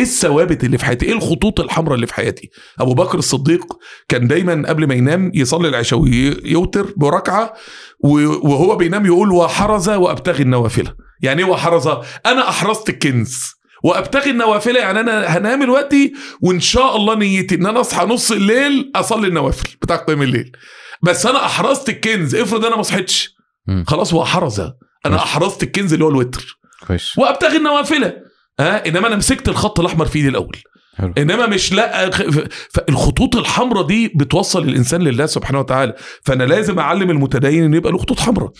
إيه الثوابت اللي في حياتي؟ إيه الخطوط الحمراء اللي في حياتي؟ أبو بكر الصديق كان دايما قبل ما ينام يصلي العشاء ويوتر بركعة وهو بينام يقول وحرز وأبتغي النوافل. يعني إيه وحرز؟ أنا أحرزت الكنز. وأبتغي النوافل يعني أنا هنام دلوقتي وإن شاء الله نيتي إن أنا أصحى نص الليل أصلي النوافل بتاع قيام الليل. بس أنا أحرزت الكنز. افرض أنا ما صحيتش. خلاص هو حرز. أنا. أحرزت الكنز اللي هو الوتر. وأبتغي النوافل. ها؟ إنما أنا مسكت الخط الأحمر في إيدي الأول. حلو. إنما مش لا فالخطوط الحمراء دي بتوصل الإنسان لله سبحانه وتعالى. فأنا لازم أعلم المتدين ان يبقى له خطوط حمراء.